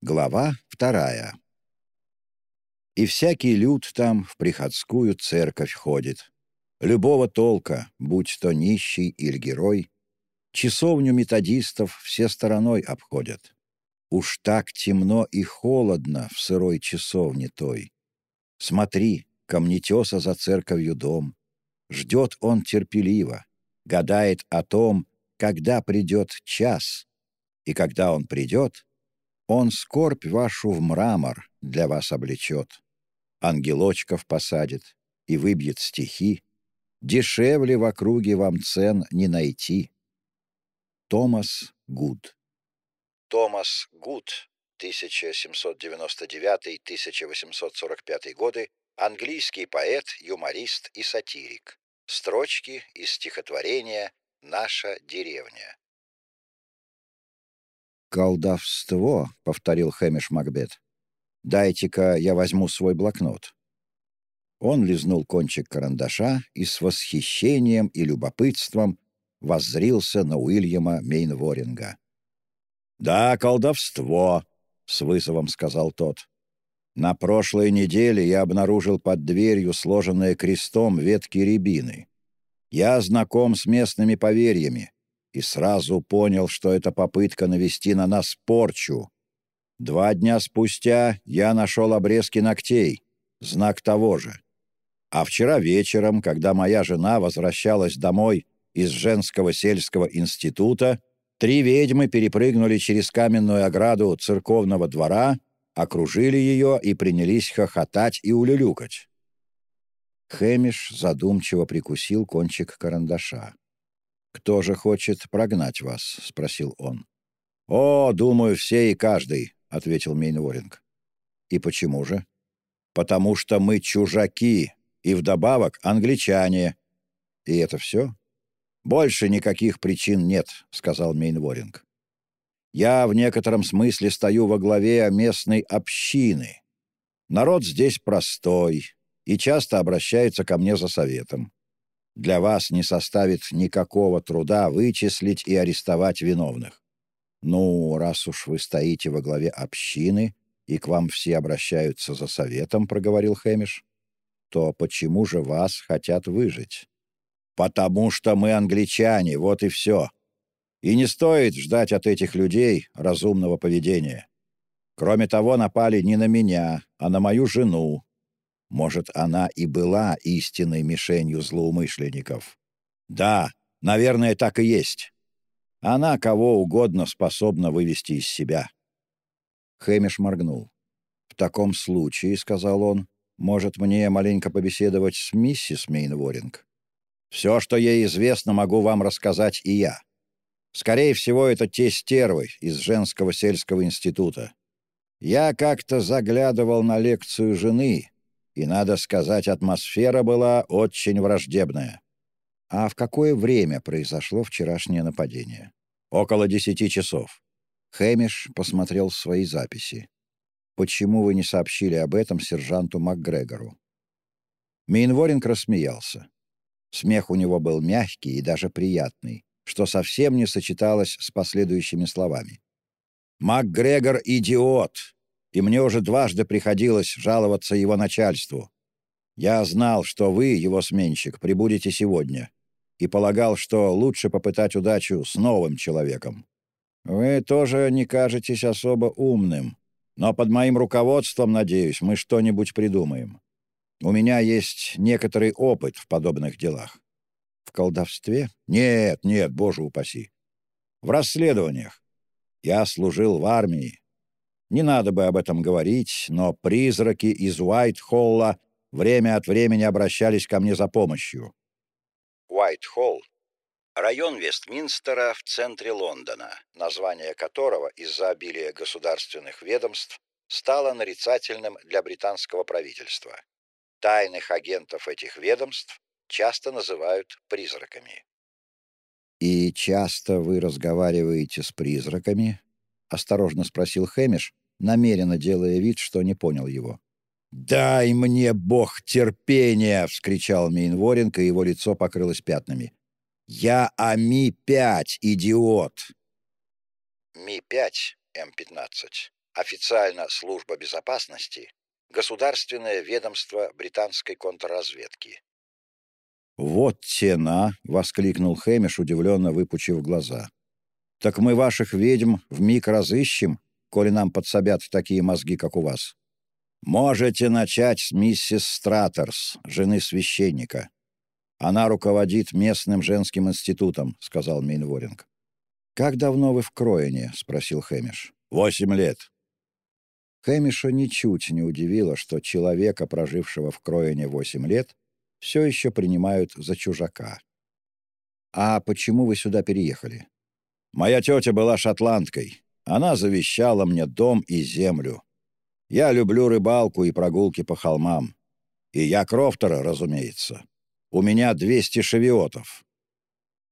Глава вторая. И всякий люд там в приходскую церковь ходит. Любого толка, будь то нищий или герой, часовню методистов все стороной обходят. Уж так темно и холодно в сырой часовне той. Смотри, камнетеса за церковью дом. Ждет он терпеливо, гадает о том, когда придет час. И когда он придет — он скорбь вашу в мрамор для вас облечет, ангелочков посадит и выбьет стихи, дешевле в округе вам цен не найти. Томас Гуд Томас Гуд, 1799-1845 годы, английский поэт, юморист и сатирик. Строчки из стихотворения «Наша деревня». «Колдовство», — повторил Хэмиш Макбет. «Дайте-ка я возьму свой блокнот». Он лизнул кончик карандаша и с восхищением и любопытством воззрился на Уильяма Мейнворинга. «Да, колдовство», — с вызовом сказал тот. «На прошлой неделе я обнаружил под дверью сложенные крестом ветки рябины. Я знаком с местными поверьями и сразу понял, что это попытка навести на нас порчу. Два дня спустя я нашел обрезки ногтей, знак того же. А вчера вечером, когда моя жена возвращалась домой из женского сельского института, три ведьмы перепрыгнули через каменную ограду церковного двора, окружили ее и принялись хохотать и улюлюкать. Хэмиш задумчиво прикусил кончик карандаша. «Кто же хочет прогнать вас?» — спросил он. «О, думаю, все и каждый», — ответил Мейнворинг. «И почему же?» «Потому что мы чужаки, и вдобавок англичане». «И это все?» «Больше никаких причин нет», — сказал Мейнворинг. «Я в некотором смысле стою во главе местной общины. Народ здесь простой и часто обращается ко мне за советом. Для вас не составит никакого труда вычислить и арестовать виновных. Ну, раз уж вы стоите во главе общины, и к вам все обращаются за советом, — проговорил Хэмиш, — то почему же вас хотят выжить? Потому что мы англичане, вот и все. И не стоит ждать от этих людей разумного поведения. Кроме того, напали не на меня, а на мою жену, может, она и была истинной мишенью злоумышленников. Да, наверное, так и есть. Она кого угодно способна вывести из себя. Хэмиш моргнул. «В таком случае, — сказал он, — может, мне маленько побеседовать с миссис Мейнворинг? Все, что ей известно, могу вам рассказать и я. Скорее всего, это те стервы из женского сельского института. Я как-то заглядывал на лекцию жены, и, надо сказать, атмосфера была очень враждебная. А в какое время произошло вчерашнее нападение? Около десяти часов. Хэмиш посмотрел свои записи. «Почему вы не сообщили об этом сержанту МакГрегору?» Мейнворинг рассмеялся. Смех у него был мягкий и даже приятный, что совсем не сочеталось с последующими словами. «МакГрегор — идиот! И мне уже дважды приходилось жаловаться его начальству. Я знал, что вы, его сменщик, прибудете сегодня, и полагал, что лучше попытать удачу с новым человеком. Вы тоже не кажетесь особо умным, но под моим руководством, надеюсь, мы что-нибудь придумаем. У меня есть некоторый опыт в подобных делах. В колдовстве? Нет, нет, боже упаси. В расследованиях. Я служил в армии, не надо бы об этом говорить, но призраки из Уайт-Холла время от времени обращались ко мне за помощью. Уайт-Холл — район Вестминстера в центре Лондона, название которого из-за обилия государственных ведомств стало нарицательным для британского правительства. Тайных агентов этих ведомств часто называют призраками. «И часто вы разговариваете с призраками?» — осторожно спросил Хэмиш, намеренно делая вид, что не понял его. «Дай мне, Бог, терпения!» — вскричал Мейнворинг, и его лицо покрылось пятнами. «Я Ами-5, идиот!» Ми-5, М-15. официально служба безопасности, государственное ведомство британской контрразведки. «Вот тена!» — воскликнул Хэмиш, удивленно выпучив глаза. «Так мы ваших ведьм вмиг разыщем, коли нам подсобят такие мозги, как у вас. Можете начать с миссис Стратерс, жены священника. Она руководит местным женским институтом», — сказал Мейнворинг. «Как давно вы в Кроине?» — спросил Хэмиш. «Восемь лет». Хэмиша ничуть не удивило, что человека, прожившего в Кроине восемь лет, все еще принимают за чужака. «А почему вы сюда переехали?» «Моя тетя была шотландкой. Она завещала мне дом и землю. Я люблю рыбалку и прогулки по холмам. И я Крофтера, разумеется. У меня 200 шевиотов».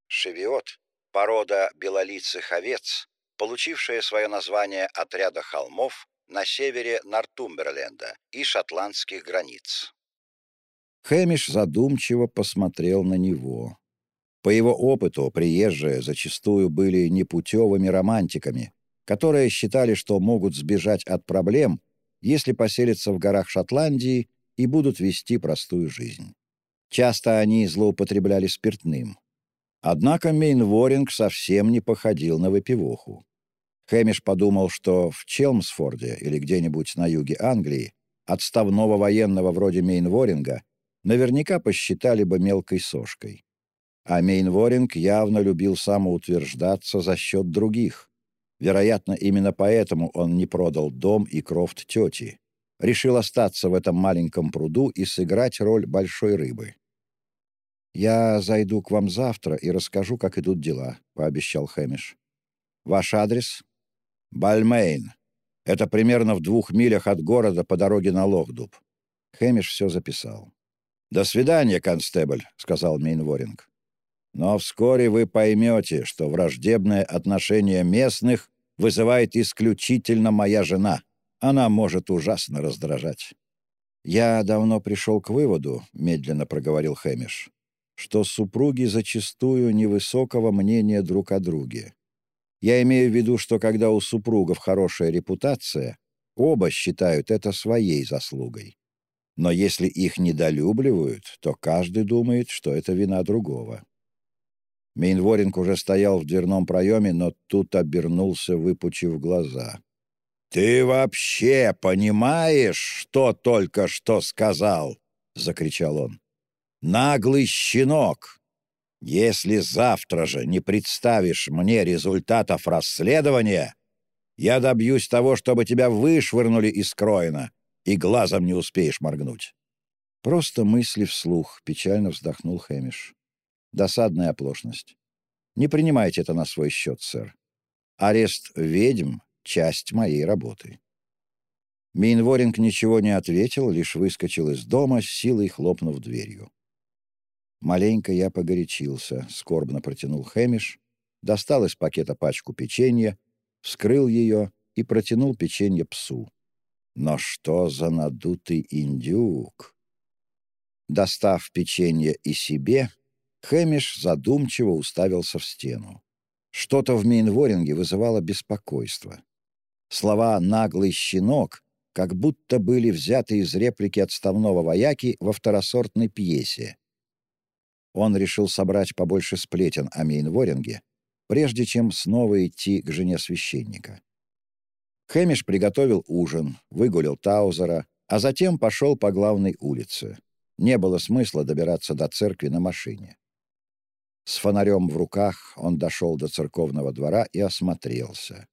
Шевиот — порода белолицых овец, получившая свое название от ряда холмов на севере Нортумберленда и шотландских границ. Хэмиш задумчиво посмотрел на него. По его опыту, приезжие зачастую были непутевыми романтиками, которые считали, что могут сбежать от проблем, если поселятся в горах Шотландии и будут вести простую жизнь. Часто они злоупотребляли спиртным. Однако Мейнворинг совсем не походил на выпивоху. Хэмиш подумал, что в Челмсфорде или где-нибудь на юге Англии отставного военного вроде Мейнворинга наверняка посчитали бы мелкой сошкой. А Мейнворинг явно любил самоутверждаться за счет других. Вероятно, именно поэтому он не продал дом и крофт тети. Решил остаться в этом маленьком пруду и сыграть роль большой рыбы. «Я зайду к вам завтра и расскажу, как идут дела», — пообещал Хэмиш. «Ваш адрес?» «Бальмейн. Это примерно в двух милях от города по дороге на Лохдуб». Хэмиш все записал. «До свидания, констебль», — сказал Мейнворинг. «Но вскоре вы поймете, что враждебное отношение местных вызывает исключительно моя жена. Она может ужасно раздражать». «Я давно пришел к выводу», — медленно проговорил Хэмиш, «что супруги зачастую невысокого мнения друг о друге. Я имею в виду, что когда у супругов хорошая репутация, оба считают это своей заслугой. Но если их недолюбливают, то каждый думает, что это вина другого. Мейнворинг уже стоял в дверном проеме, но тут обернулся, выпучив глаза. «Ты вообще понимаешь, что только что сказал?» — закричал он. «Наглый щенок! Если завтра же не представишь мне результатов расследования, я добьюсь того, чтобы тебя вышвырнули из Кроина, и глазом не успеешь моргнуть. Просто мысли вслух, печально вздохнул Хэмиш. Досадная оплошность. Не принимайте это на свой счет, сэр. Арест ведьм — часть моей работы. Мейнворинг ничего не ответил, лишь выскочил из дома, с силой хлопнув дверью. Маленько я погорячился, скорбно протянул Хэмиш, достал из пакета пачку печенья, вскрыл ее и протянул печенье псу. Но что за надутый индюк? Достав печенье и себе, Хэмиш задумчиво уставился в стену. Что-то в Мейнворинге вызывало беспокойство. Слова «наглый щенок» как будто были взяты из реплики отставного вояки во второсортной пьесе. Он решил собрать побольше сплетен о Мейнворинге, прежде чем снова идти к жене священника. Хэмиш приготовил ужин, выгулил Таузера, а затем пошел по главной улице. Не было смысла добираться до церкви на машине. С фонарем в руках он дошел до церковного двора и осмотрелся.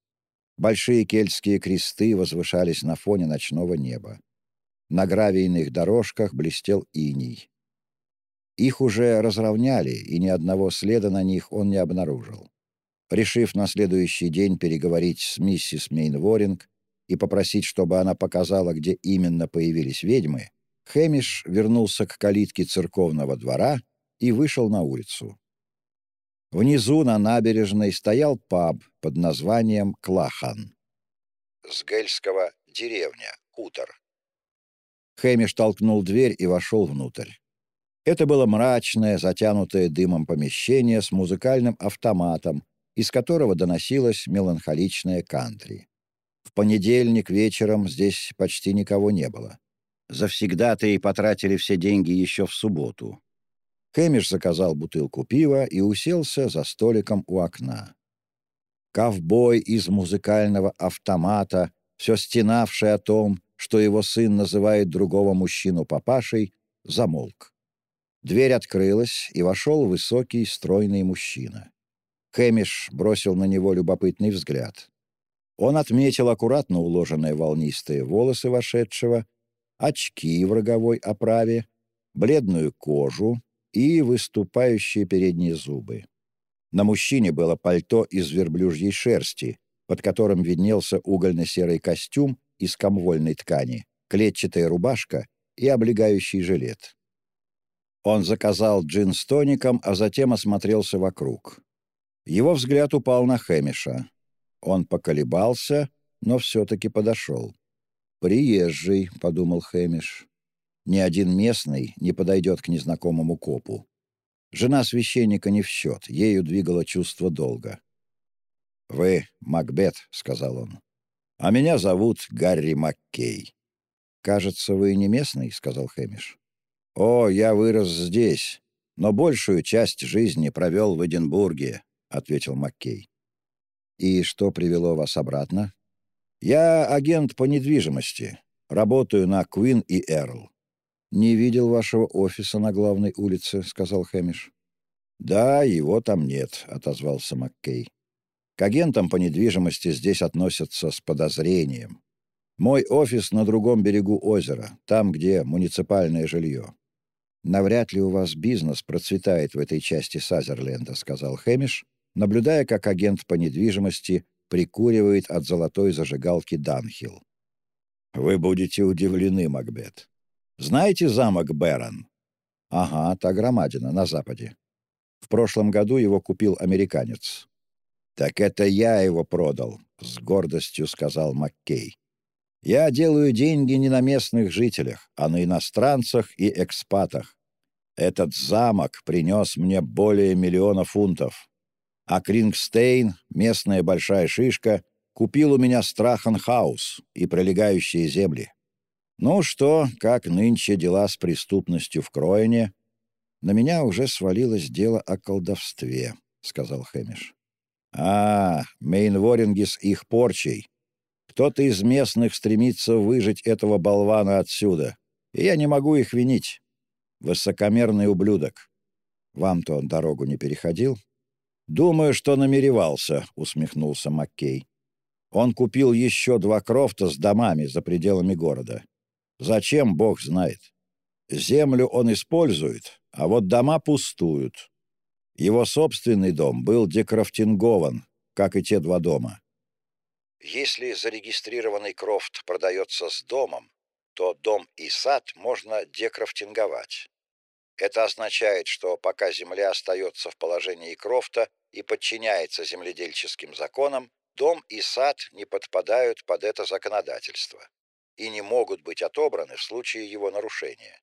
Большие кельтские кресты возвышались на фоне ночного неба. На гравийных дорожках блестел иней. Их уже разровняли, и ни одного следа на них он не обнаружил. Решив на следующий день переговорить с миссис Мейнворинг и попросить, чтобы она показала, где именно появились ведьмы, Хэмиш вернулся к калитке церковного двора и вышел на улицу. Внизу на набережной стоял паб под названием «Клахан». С гельского «деревня», «хутор». Хэмиш толкнул дверь и вошел внутрь. Это было мрачное, затянутое дымом помещение с музыкальным автоматом, из которого доносилось меланхоличное кантри. В В понедельник вечером здесь почти никого не было. Завсегда-то и потратили все деньги еще в субботу. Хэмиш заказал бутылку пива и уселся за столиком у окна. Ковбой из музыкального автомата, все стенавший о том, что его сын называет другого мужчину папашей, замолк. Дверь открылась, и вошел высокий, стройный мужчина. Хэмиш бросил на него любопытный взгляд. Он отметил аккуратно уложенные волнистые волосы вошедшего, очки в роговой оправе, бледную кожу и выступающие передние зубы. На мужчине было пальто из верблюжьей шерсти, под которым виднелся угольно-серый костюм из комвольной ткани, клетчатая рубашка и облегающий жилет. Он заказал джин с тоником, а затем осмотрелся вокруг. Его взгляд упал на Хэмиша. Он поколебался, но все-таки подошел. «Приезжий», — подумал Хэмиш. «Ни один местный не подойдет к незнакомому копу. Жена священника не в счет, ею двигало чувство долга. «Вы Макбет», — сказал он. «А меня зовут Гарри Маккей». «Кажется, вы не местный», — сказал Хэмиш. «О, я вырос здесь, но большую часть жизни провел в Эдинбурге», — ответил Маккей. «И что привело вас обратно?» «Я агент по недвижимости. Работаю на Куин и Эрл». «Не видел вашего офиса на главной улице», — сказал Хэмиш. «Да, его там нет», — отозвался Маккей. «К агентам по недвижимости здесь относятся с подозрением. Мой офис на другом берегу озера, там, где муниципальное жилье. «Навряд ли у вас бизнес процветает в этой части Сазерленда», — сказал Хэмиш, наблюдая, как агент по недвижимости прикуривает от золотой зажигалки Данхилл. «Вы будете удивлены, Макбет. Знаете замок Бэрон?» «Ага, та громадина на западе. В прошлом году его купил американец». «Так это я его продал», — с гордостью сказал Маккей. Я делаю деньги не на местных жителях, а на иностранцах и экспатах. Этот замок принес мне более миллиона фунтов. А Крингстейн, местная большая шишка, купил у меня Страхенхаус и прилегающие земли. Ну что, как нынче дела с преступностью в Кроине? На меня уже свалилось дело о колдовстве, — сказал Хэмиш. А, Мейнворинги с их порчей. Кто-то из местных стремится выжить этого болвана отсюда, и я не могу их винить. Высокомерный ублюдок. Вам-то он дорогу не переходил? Думаю, что намеревался, усмехнулся Маккей. Он купил еще два крофта с домами за пределами города. Зачем, бог знает. Землю он использует, а вот дома пустуют. Его собственный дом был декрафтингован, как и те два дома. Если зарегистрированный крофт продается с домом, то дом и сад можно декрафтинговать. Это означает, что пока земля остается в положении крофта и подчиняется земледельческим законам, дом и сад не подпадают под это законодательство и не могут быть отобраны в случае его нарушения.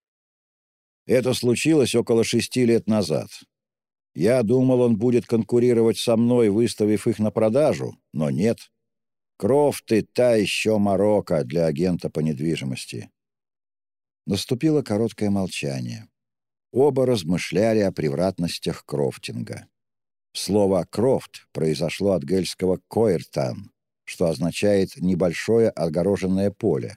Это случилось около шести лет назад. Я думал, он будет конкурировать со мной, выставив их на продажу, но нет. Крофты — та еще морока для агента по недвижимости. Наступило короткое молчание. Оба размышляли о превратностях крофтинга. Слово «крофт» произошло от гельского «койртан», что означает «небольшое огороженное поле».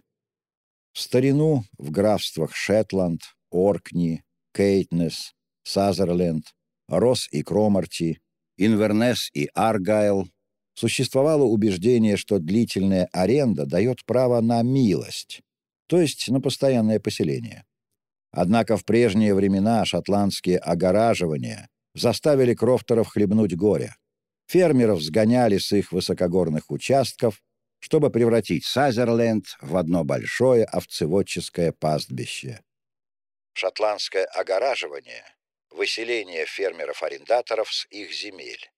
В старину в графствах Шетланд, Оркни, Кейтнес, Сазерленд, Рос и Кромарти, Инвернес и Аргайл существовало убеждение, что длительная аренда дает право на милость, то есть на постоянное поселение. Однако в прежние времена шотландские огораживания заставили крофтеров хлебнуть горе. Фермеров сгоняли с их высокогорных участков, чтобы превратить Сазерленд в одно большое овцеводческое пастбище. Шотландское огораживание — выселение фермеров-арендаторов с их земель.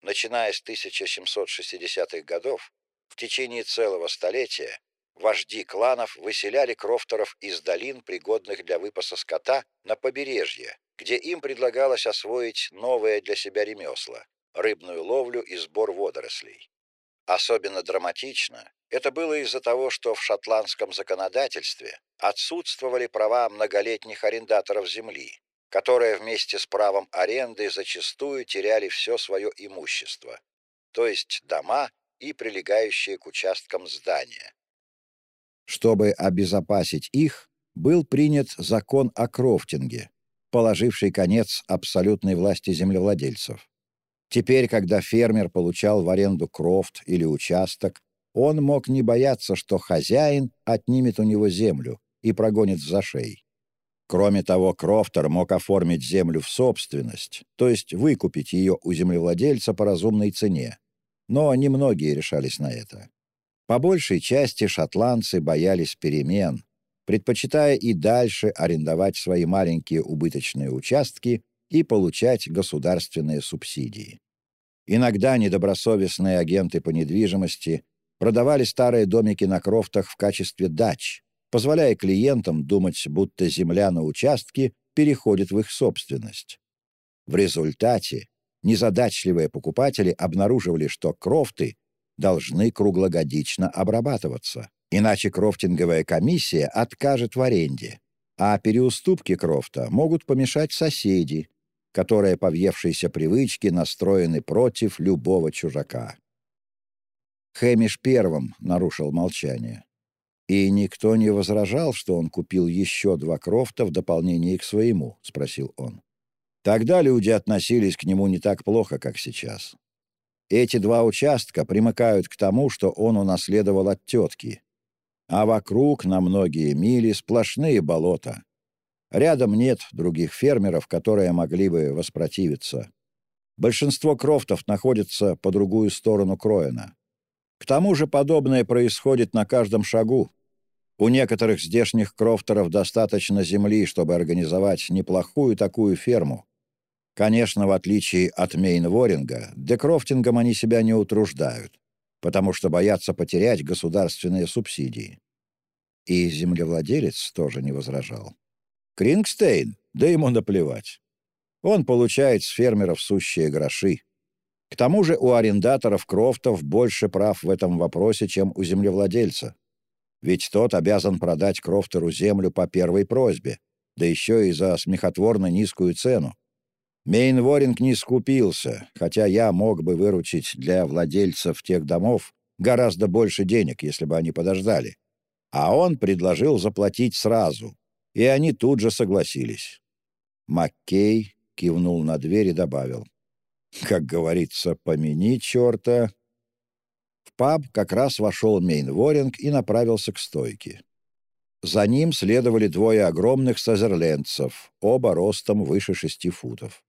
Начиная с 1760-х годов, в течение целого столетия вожди кланов выселяли крофтеров из долин, пригодных для выпаса скота, на побережье, где им предлагалось освоить новое для себя ремесла — рыбную ловлю и сбор водорослей. Особенно драматично это было из-за того, что в шотландском законодательстве отсутствовали права многолетних арендаторов земли, которые вместе с правом аренды зачастую теряли все свое имущество, то есть дома и прилегающие к участкам здания. Чтобы обезопасить их, был принят закон о крофтинге, положивший конец абсолютной власти землевладельцев. Теперь, когда фермер получал в аренду крофт или участок, он мог не бояться, что хозяин отнимет у него землю и прогонит за шеей. Кроме того, Крофтер мог оформить землю в собственность, то есть выкупить ее у землевладельца по разумной цене. Но немногие решались на это. По большей части шотландцы боялись перемен, предпочитая и дальше арендовать свои маленькие убыточные участки и получать государственные субсидии. Иногда недобросовестные агенты по недвижимости продавали старые домики на крофтах в качестве дач, позволяя клиентам думать, будто земля на участке переходит в их собственность. В результате незадачливые покупатели обнаруживали, что крофты должны круглогодично обрабатываться, иначе крофтинговая комиссия откажет в аренде, а переуступки крофта могут помешать соседи, которые по въевшейся привычке настроены против любого чужака. Хэмиш первым нарушил молчание. «И никто не возражал, что он купил еще два крофта в дополнение к своему?» — спросил он. Тогда люди относились к нему не так плохо, как сейчас. Эти два участка примыкают к тому, что он унаследовал от тетки. А вокруг на многие мили сплошные болота. Рядом нет других фермеров, которые могли бы воспротивиться. Большинство крофтов находится по другую сторону Кроена. К тому же подобное происходит на каждом шагу. У некоторых здешних крофтеров достаточно земли, чтобы организовать неплохую такую ферму. Конечно, в отличие от Мейнворинга, декрофтингом они себя не утруждают, потому что боятся потерять государственные субсидии. И землевладелец тоже не возражал. Крингстейн, да ему наплевать. Он получает с фермеров сущие гроши. К тому же у арендаторов Крофтов больше прав в этом вопросе, чем у землевладельца. Ведь тот обязан продать Крофтеру землю по первой просьбе, да еще и за смехотворно низкую цену. Мейнворинг не скупился, хотя я мог бы выручить для владельцев тех домов гораздо больше денег, если бы они подождали. А он предложил заплатить сразу, и они тут же согласились. Маккей кивнул на дверь и добавил как говорится, помяни черта. В паб как раз вошел Мейнворинг и направился к стойке. За ним следовали двое огромных сазерлендцев, оба ростом выше шести футов.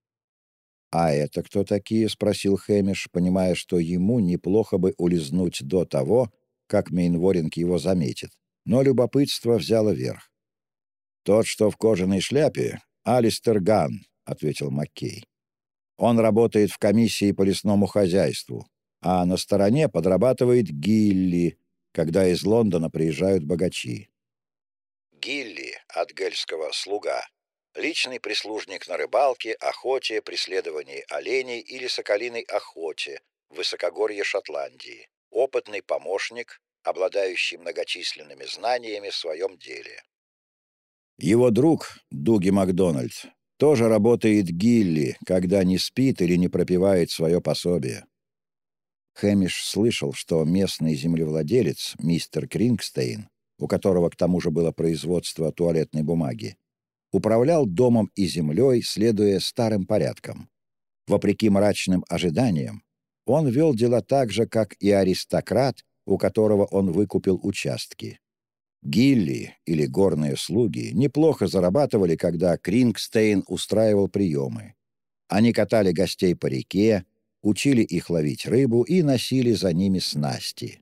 «А это кто такие?» — спросил Хэмиш, понимая, что ему неплохо бы улизнуть до того, как Мейнворинг его заметит. Но любопытство взяло верх. «Тот, что в кожаной шляпе, Алистер Ган», — ответил Маккей. Он работает в комиссии по лесному хозяйству, а на стороне подрабатывает Гилли, когда из Лондона приезжают богачи. Гилли от гельского «слуга» — личный прислужник на рыбалке, охоте, преследовании оленей или соколиной охоте в высокогорье Шотландии, опытный помощник, обладающий многочисленными знаниями в своем деле. Его друг, Дуги Макдональд, тоже работает Гилли, когда не спит или не пропивает свое пособие. Хэмиш слышал, что местный землевладелец, мистер Крингстейн, у которого к тому же было производство туалетной бумаги, управлял домом и землей, следуя старым порядкам. Вопреки мрачным ожиданиям, он вел дела так же, как и аристократ, у которого он выкупил участки. Гилли или горные слуги неплохо зарабатывали, когда Крингстейн устраивал приемы. Они катали гостей по реке, учили их ловить рыбу и носили за ними снасти.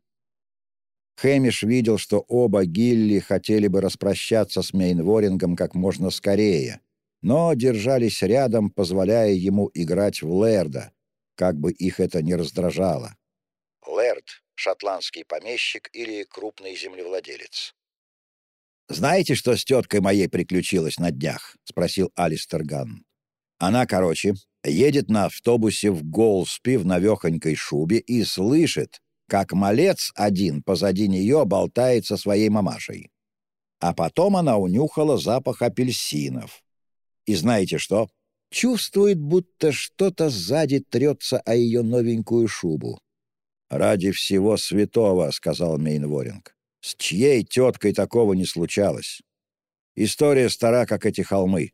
Хэмиш видел, что оба Гилли хотели бы распрощаться с Мейнворингом как можно скорее, но держались рядом, позволяя ему играть в Лерда, как бы их это не раздражало. Лерд — шотландский помещик или крупный землевладелец. «Знаете, что с теткой моей приключилось на днях?» — спросил Алистер Ганн. «Она, короче, едет на автобусе в Голспи в навехонькой шубе и слышит, как малец один позади нее болтает со своей мамашей. А потом она унюхала запах апельсинов. И знаете что? Чувствует, будто что-то сзади трется о ее новенькую шубу. «Ради всего святого», — сказал Мейнворинг. «С чьей теткой такого не случалось? История стара, как эти холмы.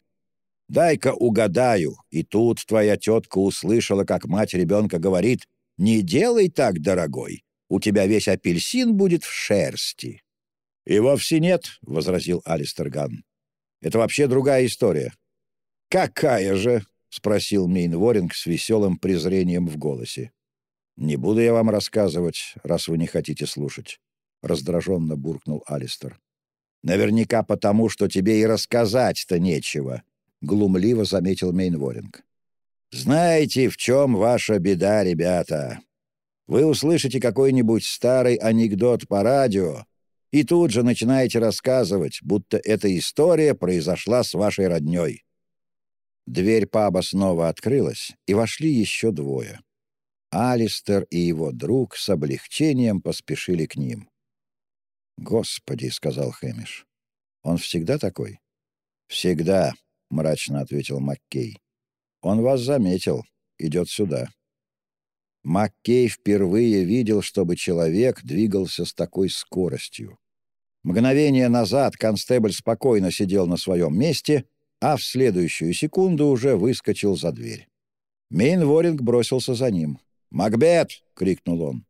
Дай-ка угадаю, и тут твоя тетка услышала, как мать ребенка говорит, «Не делай так, дорогой, у тебя весь апельсин будет в шерсти». «И вовсе нет», — возразил Алистер Ган. «Это вообще другая история». «Какая же?» — спросил Мейнворинг с веселым презрением в голосе. «Не буду я вам рассказывать, раз вы не хотите слушать», — раздраженно буркнул Алистер. «Наверняка потому, что тебе и рассказать-то нечего», — глумливо заметил Мейнворинг. «Знаете, в чем ваша беда, ребята? Вы услышите какой-нибудь старый анекдот по радио и тут же начинаете рассказывать, будто эта история произошла с вашей родней». Дверь паба снова открылась, и вошли еще двое. Алистер и его друг с облегчением поспешили к ним. «Господи», — сказал Хэмиш, — «он всегда такой?» «Всегда», — мрачно ответил Маккей. «Он вас заметил. Идет сюда». Маккей впервые видел, чтобы человек двигался с такой скоростью. Мгновение назад констебль спокойно сидел на своем месте, а в следующую секунду уже выскочил за дверь. Мейнворинг бросился за ним. «Макбет!» — крикнул он.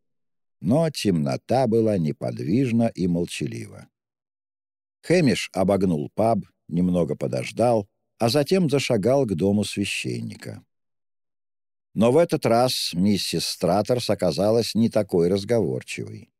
Но темнота была неподвижна и молчалива. Хэмиш обогнул паб, немного подождал, а затем зашагал к дому священника. Но в этот раз миссис Стратерс оказалась не такой разговорчивой.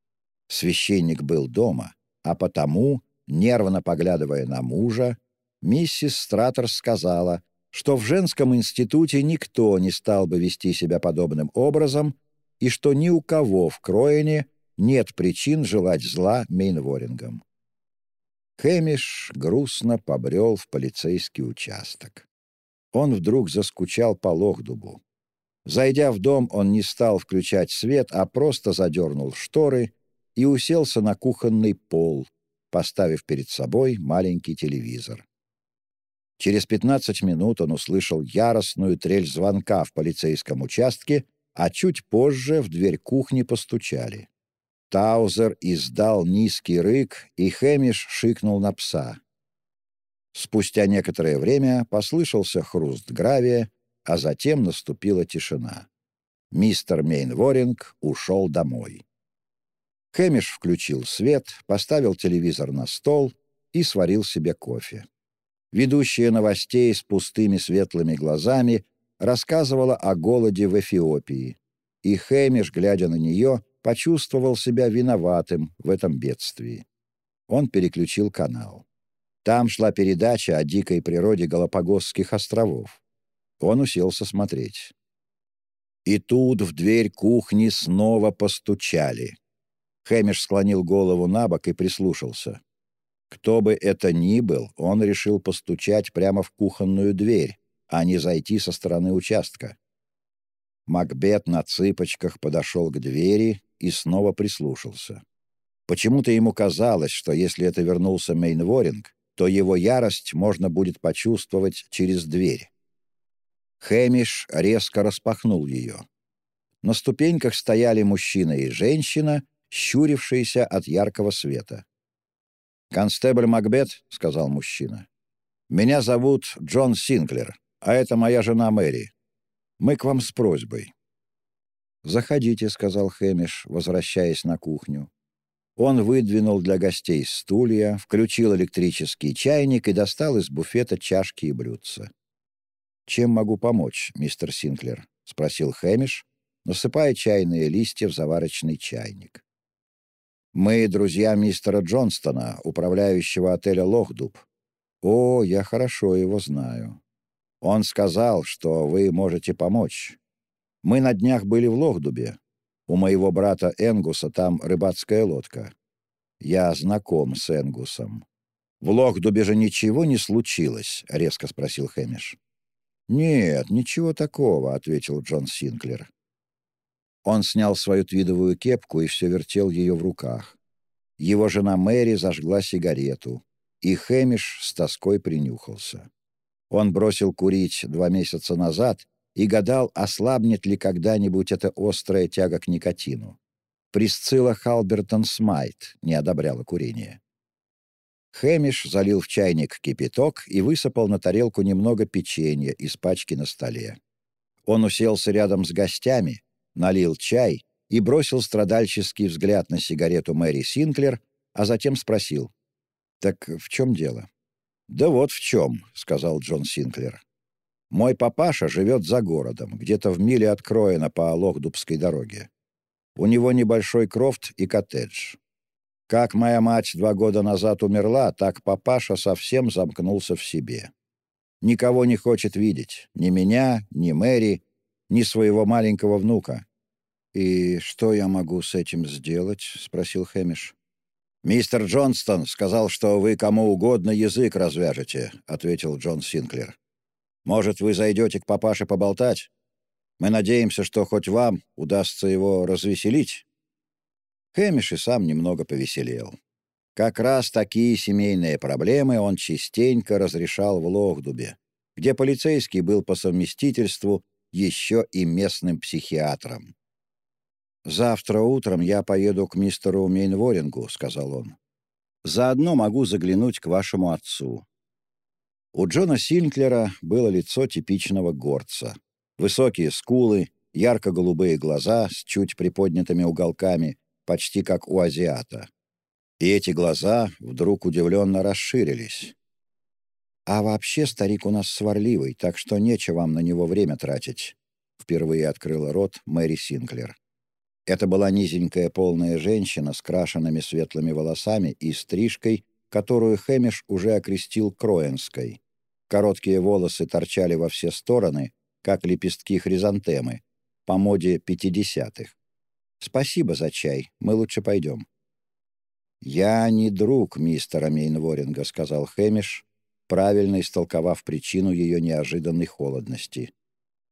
Священник был дома, а потому, нервно поглядывая на мужа, миссис Стратерс сказала, что в женском институте никто не стал бы вести себя подобным образом и что ни у кого в Кроене нет причин желать зла Мейнворингам. Хэмиш грустно побрел в полицейский участок. Он вдруг заскучал по Лохдубу. Зайдя в дом, он не стал включать свет, а просто задернул шторы и уселся на кухонный пол, поставив перед собой маленький телевизор. Через 15 минут он услышал яростную трель звонка в полицейском участке, а чуть позже в дверь кухни постучали. Таузер издал низкий рык, и Хэмиш шикнул на пса. Спустя некоторое время послышался хруст гравия, а затем наступила тишина. Мистер Мейнворинг ушел домой. Хэмиш включил свет, поставил телевизор на стол и сварил себе кофе ведущая новостей с пустыми светлыми глазами, рассказывала о голоде в Эфиопии, и Хэмиш, глядя на нее, почувствовал себя виноватым в этом бедствии. Он переключил канал. Там шла передача о дикой природе Галапагосских островов. Он уселся смотреть. И тут в дверь кухни снова постучали. Хэмиш склонил голову на бок и прислушался. Кто бы это ни был, он решил постучать прямо в кухонную дверь, а не зайти со стороны участка. Макбет на цыпочках подошел к двери и снова прислушался. Почему-то ему казалось, что если это вернулся Мейнворинг, то его ярость можно будет почувствовать через дверь. Хэмиш резко распахнул ее. На ступеньках стояли мужчина и женщина, щурившиеся от яркого света. «Констебль Макбет», — сказал мужчина. «Меня зовут Джон Синклер, а это моя жена Мэри. Мы к вам с просьбой». «Заходите», — сказал Хэмиш, возвращаясь на кухню. Он выдвинул для гостей стулья, включил электрический чайник и достал из буфета чашки и блюдца. «Чем могу помочь, мистер Синклер?» — спросил Хэмиш, насыпая чайные листья в заварочный чайник. Мы друзья мистера Джонстона, управляющего отеля «Лохдуб». О, я хорошо его знаю. Он сказал, что вы можете помочь. Мы на днях были в Лохдубе. У моего брата Энгуса там рыбацкая лодка. Я знаком с Энгусом. «В Лохдубе же ничего не случилось?» — резко спросил Хэмиш. «Нет, ничего такого», — ответил Джон Синклер. Он снял свою твидовую кепку и все вертел ее в руках. Его жена Мэри зажгла сигарету, и Хэмиш с тоской принюхался. Он бросил курить два месяца назад и гадал, ослабнет ли когда-нибудь эта острая тяга к никотину. Присцилла Халбертон Смайт не одобряла курение. Хэмиш залил в чайник кипяток и высыпал на тарелку немного печенья из пачки на столе. Он уселся рядом с гостями, налил чай и бросил страдальческий взгляд на сигарету Мэри Синклер, а затем спросил, «Так в чем дело?» «Да вот в чем», — сказал Джон Синклер. «Мой папаша живет за городом, где-то в миле от Кроена по Лохдубской дороге. У него небольшой крофт и коттедж. Как моя мать два года назад умерла, так папаша совсем замкнулся в себе. Никого не хочет видеть, ни меня, ни Мэри, ни своего маленького внука. «И что я могу с этим сделать?» — спросил Хэмиш. «Мистер Джонстон сказал, что вы кому угодно язык развяжете», — ответил Джон Синклер. «Может, вы зайдете к папаше поболтать? Мы надеемся, что хоть вам удастся его развеселить». Хэмиш и сам немного повеселел. Как раз такие семейные проблемы он частенько разрешал в Лохдубе, где полицейский был по совместительству еще и местным психиатром. «Завтра утром я поеду к мистеру Мейнворингу», — сказал он. «Заодно могу заглянуть к вашему отцу». У Джона Синклера было лицо типичного горца. Высокие скулы, ярко-голубые глаза с чуть приподнятыми уголками, почти как у азиата. И эти глаза вдруг удивленно расширились. «А вообще старик у нас сварливый, так что нечего вам на него время тратить», — впервые открыла рот Мэри Синклер. Это была низенькая полная женщина с крашенными светлыми волосами и стрижкой, которую Хэмиш уже окрестил Кроенской. Короткие волосы торчали во все стороны, как лепестки хризантемы, по моде пятидесятых. «Спасибо за чай, мы лучше пойдем». «Я не друг мистера Мейнворинга», — сказал Хэмиш, правильно истолковав причину ее неожиданной холодности.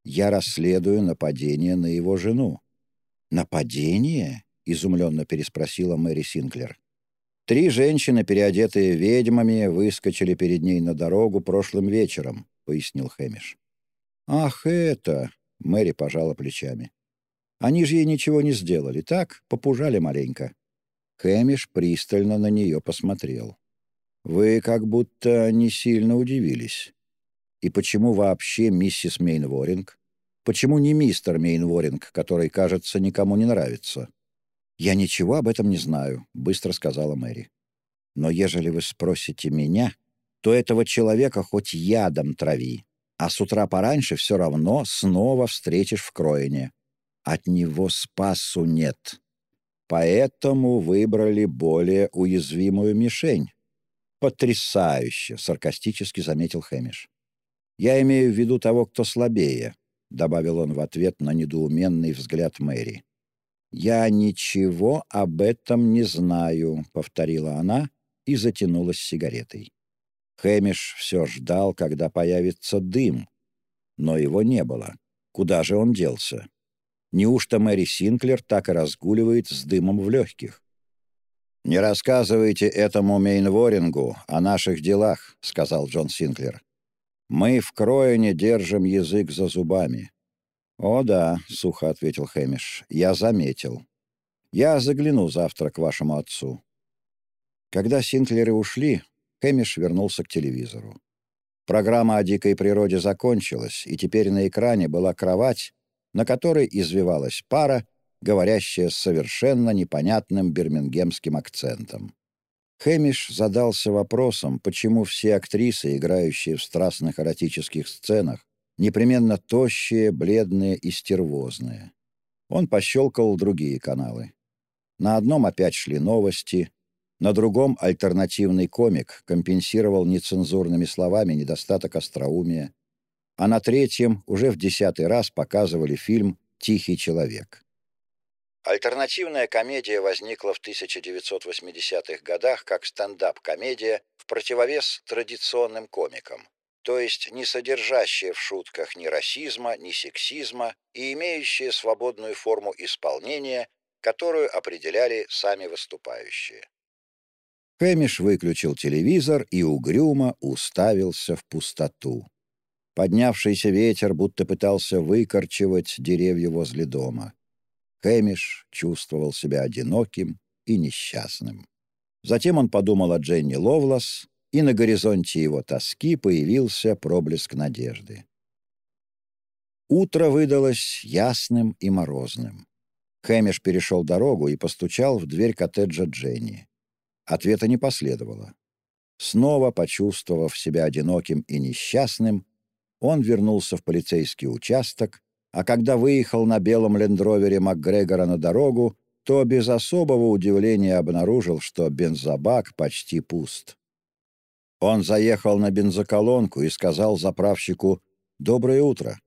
«Я расследую нападение на его жену». «Нападение?» — изумленно переспросила Мэри Синклер. «Три женщины, переодетые ведьмами, выскочили перед ней на дорогу прошлым вечером», — пояснил Хэмиш. «Ах, это...» — Мэри пожала плечами. «Они же ей ничего не сделали, так? Попужали маленько». Хэмиш пристально на нее посмотрел. «Вы как будто не сильно удивились. И почему вообще миссис Мейнворинг? Почему не мистер Мейнворинг, который, кажется, никому не нравится?» «Я ничего об этом не знаю», — быстро сказала Мэри. «Но ежели вы спросите меня, то этого человека хоть ядом трави, а с утра пораньше все равно снова встретишь в Кроине. От него спасу нет. Поэтому выбрали более уязвимую мишень». «Потрясающе!» — саркастически заметил Хэмиш. «Я имею в виду того, кто слабее. — добавил он в ответ на недоуменный взгляд Мэри. «Я ничего об этом не знаю», — повторила она и затянулась сигаретой. Хэмиш все ждал, когда появится дым, но его не было. Куда же он делся? Неужто Мэри Синклер так и разгуливает с дымом в легких? «Не рассказывайте этому Мейнворингу о наших делах», — сказал Джон Синклер. Мы в Кроине держим язык за зубами». «О да», — сухо ответил Хэмиш, — «я заметил. Я загляну завтра к вашему отцу». Когда Синклеры ушли, Хэмиш вернулся к телевизору. Программа о дикой природе закончилась, и теперь на экране была кровать, на которой извивалась пара, говорящая с совершенно непонятным бирмингемским акцентом. Хэмиш задался вопросом, почему все актрисы, играющие в страстных эротических сценах, непременно тощие, бледные и стервозные. Он пощелкал другие каналы. На одном опять шли новости, на другом альтернативный комик компенсировал нецензурными словами недостаток остроумия, а на третьем уже в десятый раз показывали фильм «Тихий человек». Альтернативная комедия возникла в 1980-х годах как стендап-комедия в противовес традиционным комикам. то есть не содержащее в шутках ни расизма, ни сексизма и имеющее свободную форму исполнения, которую определяли сами выступающие. Хэмиш выключил телевизор и угрюмо уставился в пустоту. Поднявшийся ветер будто пытался выкорчевать деревья возле дома. Хэмиш чувствовал себя одиноким и несчастным. Затем он подумал о Дженни Ловлас, и на горизонте его тоски появился проблеск надежды. Утро выдалось ясным и морозным. Хэмиш перешел дорогу и постучал в дверь коттеджа Дженни. Ответа не последовало. Снова почувствовав себя одиноким и несчастным, он вернулся в полицейский участок, а когда выехал на белом лендровере МакГрегора на дорогу, то без особого удивления обнаружил, что бензобак почти пуст. Он заехал на бензоколонку и сказал заправщику «Доброе утро».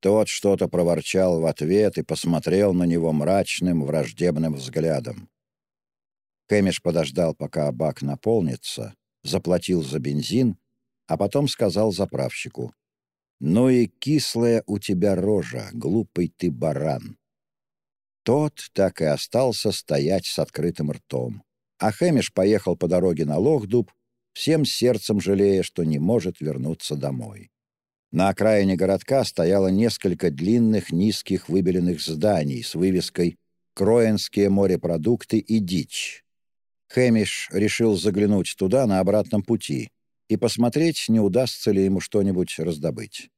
Тот что-то проворчал в ответ и посмотрел на него мрачным, враждебным взглядом. Кэмиш подождал, пока бак наполнится, заплатил за бензин, а потом сказал заправщику. «Ну и кислая у тебя рожа, глупый ты баран». Тот так и остался стоять с открытым ртом. А Хэмиш поехал по дороге на Лохдуб, всем сердцем жалея, что не может вернуться домой. На окраине городка стояло несколько длинных низких выбеленных зданий с вывеской «Кроенские морепродукты и дичь». Хэмиш решил заглянуть туда на обратном пути и посмотреть, не удастся ли ему что-нибудь раздобыть.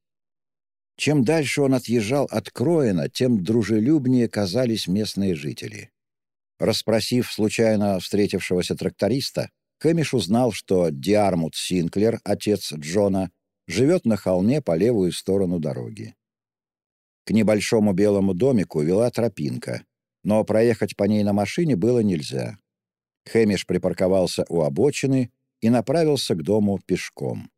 Чем дальше он отъезжал от Кроена, тем дружелюбнее казались местные жители. Расспросив случайно встретившегося тракториста, Хэмиш узнал, что Диармут Синклер, отец Джона, живет на холме по левую сторону дороги. К небольшому белому домику вела тропинка, но проехать по ней на машине было нельзя. Хэмиш припарковался у обочины и направился к дому пешком.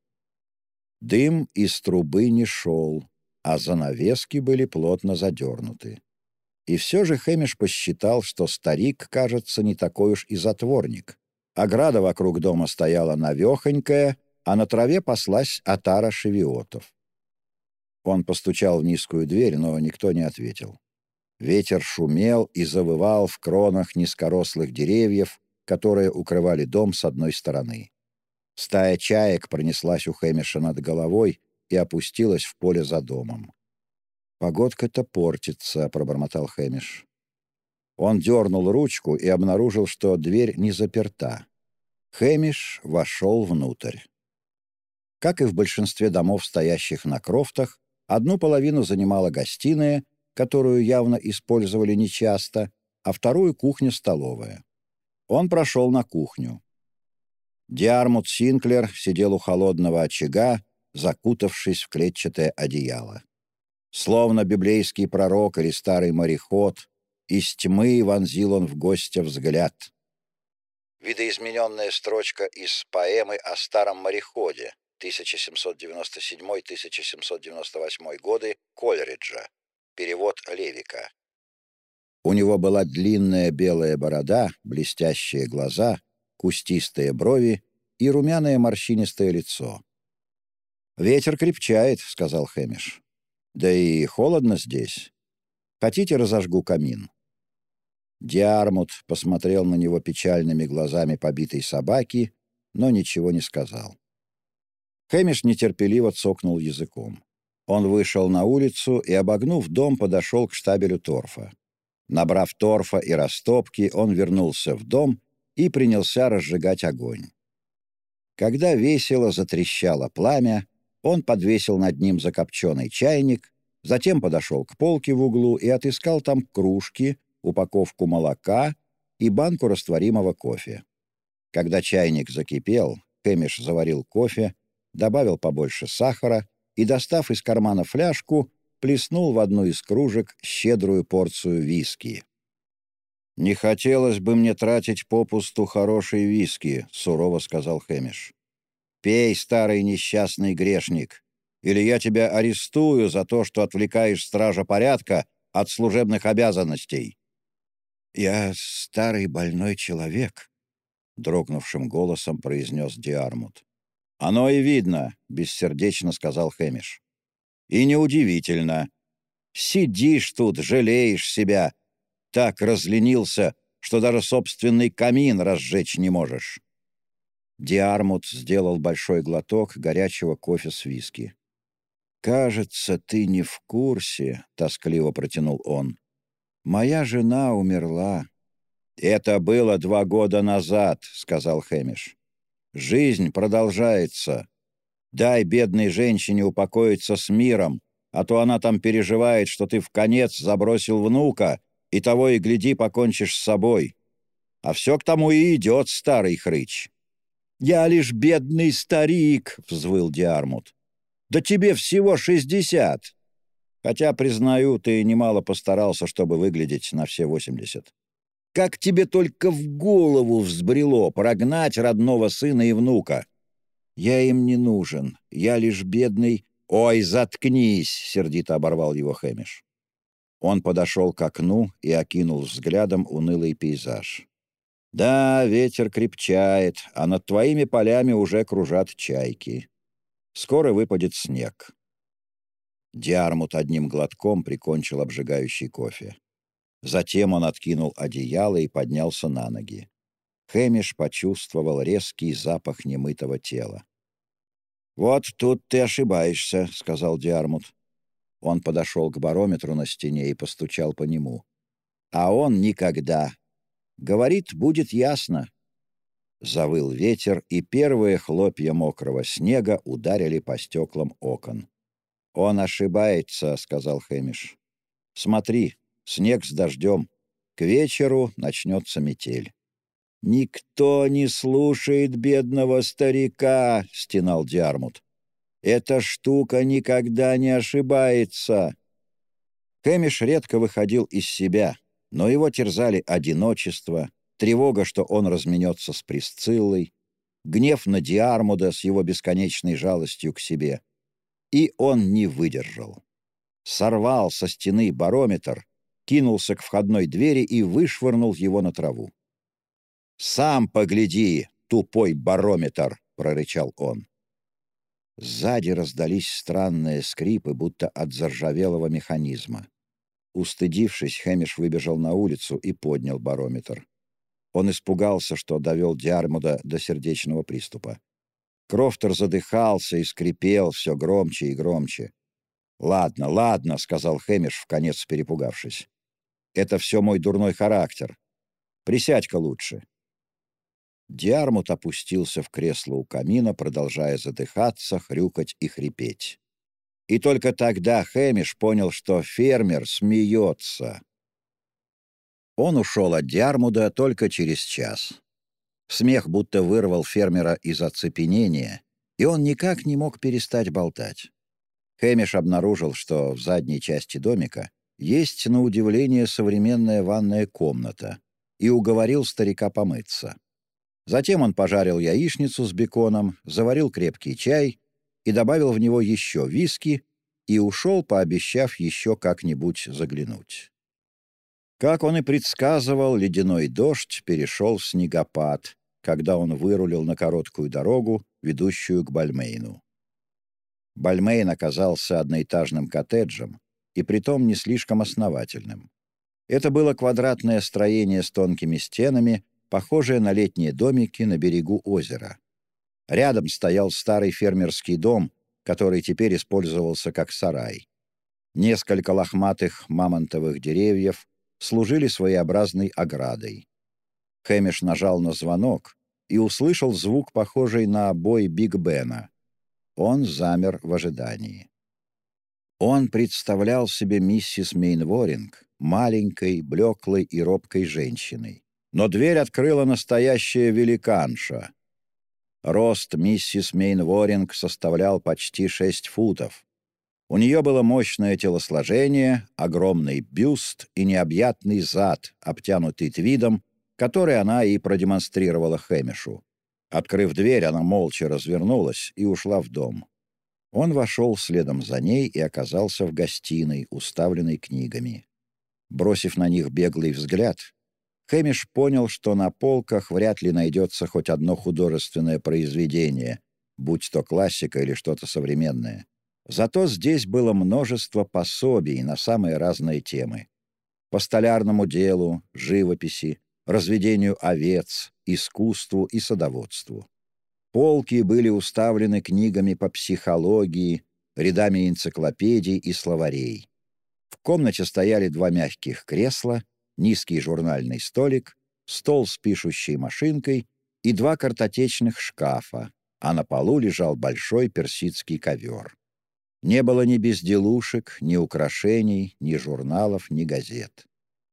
Дым из трубы не шел, а занавески были плотно задернуты. И все же Хэмиш посчитал, что старик, кажется, не такой уж и затворник. Ограда вокруг дома стояла навехонькая, а на траве паслась отара шевиотов. Он постучал в низкую дверь, но никто не ответил. Ветер шумел и завывал в кронах низкорослых деревьев, которые укрывали дом с одной стороны. Стая чаек пронеслась у Хэмиша над головой и опустилась в поле за домом. «Погодка-то портится», — пробормотал Хэмиш. Он дернул ручку и обнаружил, что дверь не заперта. Хэмиш вошел внутрь. Как и в большинстве домов, стоящих на крофтах, одну половину занимала гостиная, которую явно использовали нечасто, а вторую — кухня-столовая. Он прошел на кухню. Диармут Синклер сидел у холодного очага, закутавшись в клетчатое одеяло. Словно библейский пророк или старый мореход, из тьмы вонзил он в гостя взгляд. Видоизмененная строчка из поэмы о старом мореходе 1797-1798 годы Кольриджа. Перевод Левика. У него была длинная белая борода, блестящие глаза, кустистые брови и румяное морщинистое лицо. «Ветер крепчает», — сказал Хэмиш. «Да и холодно здесь. Хотите, разожгу камин?» Диармут посмотрел на него печальными глазами побитой собаки, но ничего не сказал. Хэмиш нетерпеливо цокнул языком. Он вышел на улицу и, обогнув дом, подошел к штабелю торфа. Набрав торфа и растопки, он вернулся в дом и принялся разжигать огонь. Когда весело затрещало пламя, он подвесил над ним закопченный чайник, затем подошел к полке в углу и отыскал там кружки, упаковку молока и банку растворимого кофе. Когда чайник закипел, Кэмиш заварил кофе, добавил побольше сахара и, достав из кармана фляжку, плеснул в одну из кружек щедрую порцию виски. «Не хотелось бы мне тратить попусту хорошие виски», — сурово сказал Хэмиш. «Пей, старый несчастный грешник, или я тебя арестую за то, что отвлекаешь стража порядка от служебных обязанностей». «Я старый больной человек», — дрогнувшим голосом произнес Диармут. «Оно и видно», — бессердечно сказал Хэмиш. «И неудивительно. Сидишь тут, жалеешь себя. Так разленился, что даже собственный камин разжечь не можешь». Диармут сделал большой глоток горячего кофе с виски. «Кажется, ты не в курсе», — тоскливо протянул он. «Моя жена умерла». «Это было два года назад», — сказал Хэмиш. «Жизнь продолжается. Дай бедной женщине упокоиться с миром, а то она там переживает, что ты в конец забросил внука, и того и гляди покончишь с собой. А все к тому и идет, старый хрыч». «Я лишь бедный старик», — взвыл Диармут. «Да тебе всего шестьдесят. Хотя, признаю, ты немало постарался, чтобы выглядеть на все восемьдесят. Как тебе только в голову взбрело прогнать родного сына и внука? Я им не нужен, я лишь бедный...» «Ой, заткнись!» — сердито оборвал его Хэмиш. Он подошел к окну и окинул взглядом унылый пейзаж. Да, ветер крепчает, а над твоими полями уже кружат чайки. Скоро выпадет снег. Диармут одним глотком прикончил обжигающий кофе. Затем он откинул одеяло и поднялся на ноги. Хэмиш почувствовал резкий запах немытого тела. «Вот тут ты ошибаешься», — сказал Диармут. Он подошел к барометру на стене и постучал по нему. «А он никогда Говорит, будет ясно. Завыл ветер, и первые хлопья мокрого снега ударили по стеклам окон. «Он ошибается», — сказал Хэмиш. «Смотри, снег с дождем. К вечеру начнется метель». «Никто не слушает бедного старика», — стенал Диармут. «Эта штука никогда не ошибается». Хэмиш редко выходил из себя — но его терзали одиночество, тревога, что он разменется с Присциллой, гнев на Диармуда с его бесконечной жалостью к себе. И он не выдержал. Сорвал со стены барометр, кинулся к входной двери и вышвырнул его на траву. «Сам погляди, тупой барометр!» — прорычал он. Сзади раздались странные скрипы, будто от заржавелого механизма. Устыдившись, Хэмиш выбежал на улицу и поднял барометр. Он испугался, что довел Диармуда до сердечного приступа. Крофтер задыхался и скрипел все громче и громче. «Ладно, ладно», — сказал Хэмиш, вконец перепугавшись. «Это все мой дурной характер. Присядь-ка лучше». Диармут опустился в кресло у камина, продолжая задыхаться, хрюкать и хрипеть. И только тогда Хэмиш понял, что фермер смеется. Он ушел от Диармуда только через час. Смех будто вырвал фермера из оцепенения, и он никак не мог перестать болтать. Хэмиш обнаружил, что в задней части домика есть, на удивление, современная ванная комната, и уговорил старика помыться. Затем он пожарил яичницу с беконом, заварил крепкий чай и добавил в него еще виски и ушел, пообещав еще как-нибудь заглянуть. Как он и предсказывал, ледяной дождь перешел в снегопад, когда он вырулил на короткую дорогу, ведущую к Бальмейну. Бальмейн оказался одноэтажным коттеджем, и притом не слишком основательным. Это было квадратное строение с тонкими стенами, похожее на летние домики на берегу озера. Рядом стоял старый фермерский дом, который теперь использовался как сарай. Несколько лохматых мамонтовых деревьев служили своеобразной оградой. Хэмиш нажал на звонок и услышал звук, похожий на бой Биг Бена. Он замер в ожидании. Он представлял себе миссис Мейнворинг, маленькой, блеклой и робкой женщиной. Но дверь открыла настоящая великанша, Рост миссис Мейнворинг составлял почти шесть футов. У нее было мощное телосложение, огромный бюст и необъятный зад, обтянутый твидом, который она и продемонстрировала Хэмишу. Открыв дверь, она молча развернулась и ушла в дом. Он вошел следом за ней и оказался в гостиной, уставленной книгами. Бросив на них беглый взгляд, Хэмиш понял, что на полках вряд ли найдется хоть одно художественное произведение, будь то классика или что-то современное. Зато здесь было множество пособий на самые разные темы. По столярному делу, живописи, разведению овец, искусству и садоводству. Полки были уставлены книгами по психологии, рядами энциклопедий и словарей. В комнате стояли два мягких кресла, низкий журнальный столик, стол с пишущей машинкой и два картотечных шкафа, а на полу лежал большой персидский ковер. Не было ни безделушек, ни украшений, ни журналов, ни газет.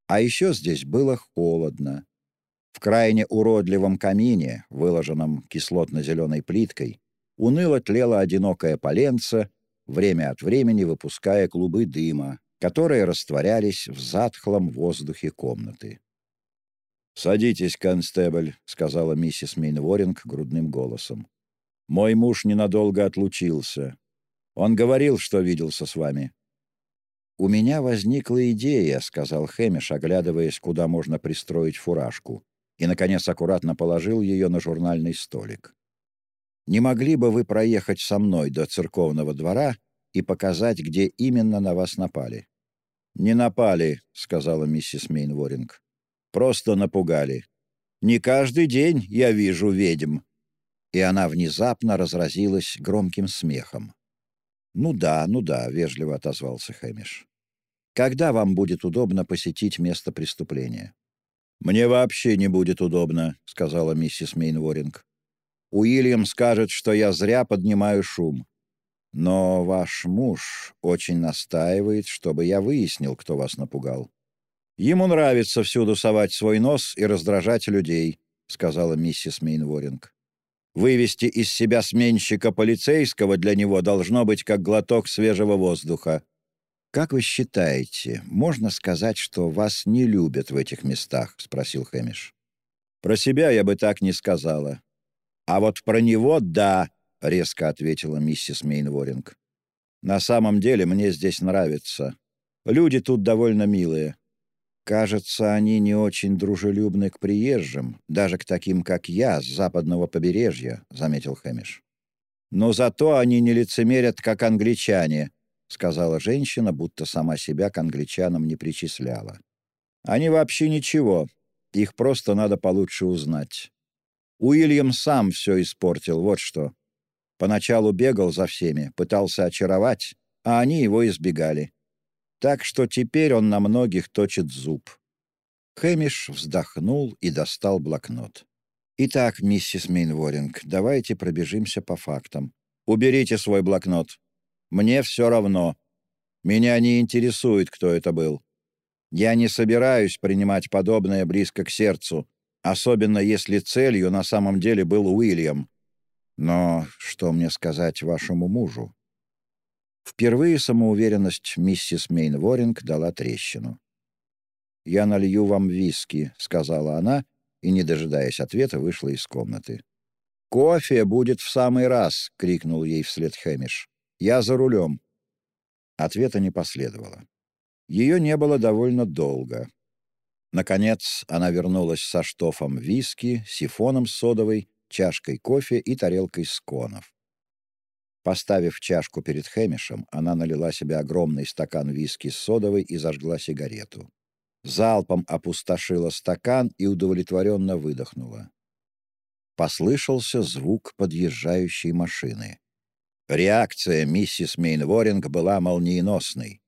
А еще здесь было холодно. В крайне уродливом камине, выложенном кислотно-зеленой плиткой, уныло тлело одинокое поленце, время от времени выпуская клубы дыма, которые растворялись в затхлом воздухе комнаты. «Садитесь, констебль», — сказала миссис Мейнворинг грудным голосом. «Мой муж ненадолго отлучился. Он говорил, что виделся с вами». «У меня возникла идея», — сказал Хэмиш, оглядываясь, куда можно пристроить фуражку, и, наконец, аккуратно положил ее на журнальный столик. «Не могли бы вы проехать со мной до церковного двора и показать, где именно на вас напали?» «Не напали», — сказала миссис Мейнворинг. «Просто напугали. Не каждый день я вижу ведьм». И она внезапно разразилась громким смехом. «Ну да, ну да», — вежливо отозвался Хэмиш. «Когда вам будет удобно посетить место преступления?» «Мне вообще не будет удобно», — сказала миссис Мейнворинг. «Уильям скажет, что я зря поднимаю шум. Но ваш муж очень настаивает, чтобы я выяснил, кто вас напугал. Ему нравится всюду совать свой нос и раздражать людей», — сказала миссис Мейнворинг. Вывести из себя сменщика полицейского для него должно быть как глоток свежего воздуха. «Как вы считаете, можно сказать, что вас не любят в этих местах?» — спросил Хэмиш. «Про себя я бы так не сказала. А вот про него — да», — резко ответила миссис Мейнворинг. «На самом деле мне здесь нравится. Люди тут довольно милые. Кажется, они не очень дружелюбны к приезжим, даже к таким, как я, с западного побережья», — заметил Хэмиш. «Но зато они не лицемерят, как англичане», — сказала женщина, будто сама себя к англичанам не причисляла. «Они вообще ничего, их просто надо получше узнать. Уильям сам все испортил, вот что. Поначалу бегал за всеми, пытался очаровать, а они его избегали. Так что теперь он на многих точит зуб. Хэмиш вздохнул и достал блокнот. «Итак, миссис Мейнворинг, давайте пробежимся по фактам. Уберите свой блокнот. Мне все равно. Меня не интересует, кто это был. Я не собираюсь принимать подобное близко к сердцу, особенно если целью на самом деле был Уильям. Но что мне сказать вашему мужу? Впервые самоуверенность миссис Мейнворинг дала трещину. «Я налью вам виски», — сказала она, и, не дожидаясь ответа, вышла из комнаты. «Кофе будет в самый раз!» — крикнул ей вслед Хэмиш. «Я за рулем!» Ответа не последовало. Ее не было довольно долго. Наконец она вернулась со штофом виски, сифоном содовой, чашкой кофе и тарелкой сконов. Поставив чашку перед Хэмишем, она налила себе огромный стакан виски с содовой и зажгла сигарету. Залпом опустошила стакан и удовлетворенно выдохнула. Послышался звук подъезжающей машины. Реакция миссис Мейнворинг была молниеносной.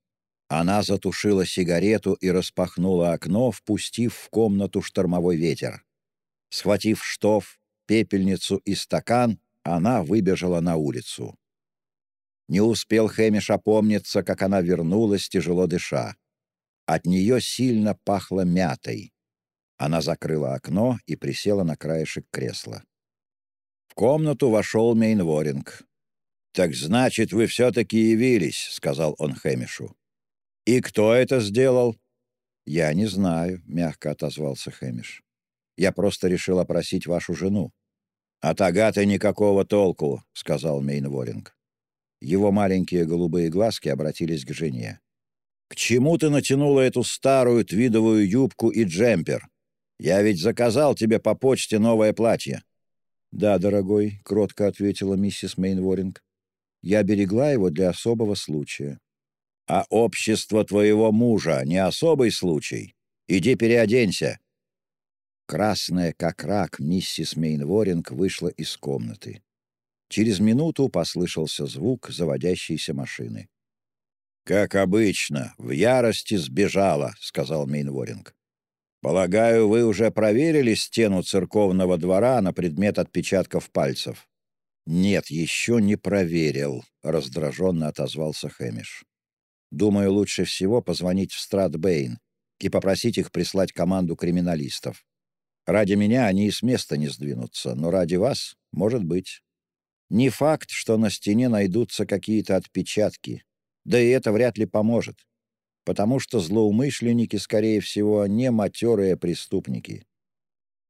Она затушила сигарету и распахнула окно, впустив в комнату штормовой ветер. Схватив штоф, пепельницу и стакан, она выбежала на улицу. Не успел Хэмиш опомниться, как она вернулась, тяжело дыша. От нее сильно пахло мятой. Она закрыла окно и присела на краешек кресла. В комнату вошел Мейнворинг. «Так значит, вы все-таки явились», — сказал он Хэмишу. «И кто это сделал?» «Я не знаю», — мягко отозвался Хэмиш. «Я просто решил опросить вашу жену». «От Агаты никакого толку», — сказал Мейнворинг. Его маленькие голубые глазки обратились к жене. «К чему ты натянула эту старую твидовую юбку и джемпер? Я ведь заказал тебе по почте новое платье». «Да, дорогой», — кротко ответила миссис Мейнворинг. «Я берегла его для особого случая». «А общество твоего мужа не особый случай? Иди переоденься». Красная, как рак, миссис Мейнворинг вышла из комнаты. Через минуту послышался звук заводящейся машины. «Как обычно, в ярости сбежала», — сказал Мейнворинг. «Полагаю, вы уже проверили стену церковного двора на предмет отпечатков пальцев?» «Нет, еще не проверил», — раздраженно отозвался Хэмиш. «Думаю, лучше всего позвонить в Стратбейн и попросить их прислать команду криминалистов. Ради меня они и с места не сдвинутся, но ради вас, может быть. Не факт, что на стене найдутся какие-то отпечатки, да и это вряд ли поможет, потому что злоумышленники, скорее всего, не матерые преступники.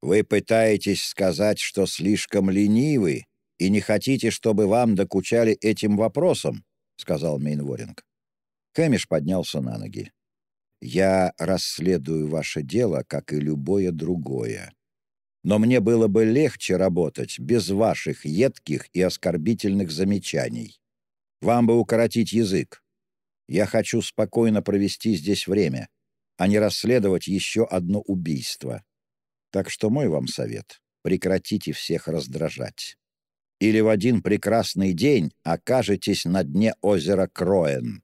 Вы пытаетесь сказать, что слишком ленивы и не хотите, чтобы вам докучали этим вопросом, — сказал Мейнворинг. Хэмиш поднялся на ноги. «Я расследую ваше дело, как и любое другое. Но мне было бы легче работать без ваших едких и оскорбительных замечаний. Вам бы укоротить язык. Я хочу спокойно провести здесь время, а не расследовать еще одно убийство. Так что мой вам совет — прекратите всех раздражать. Или в один прекрасный день окажетесь на дне озера Кроен.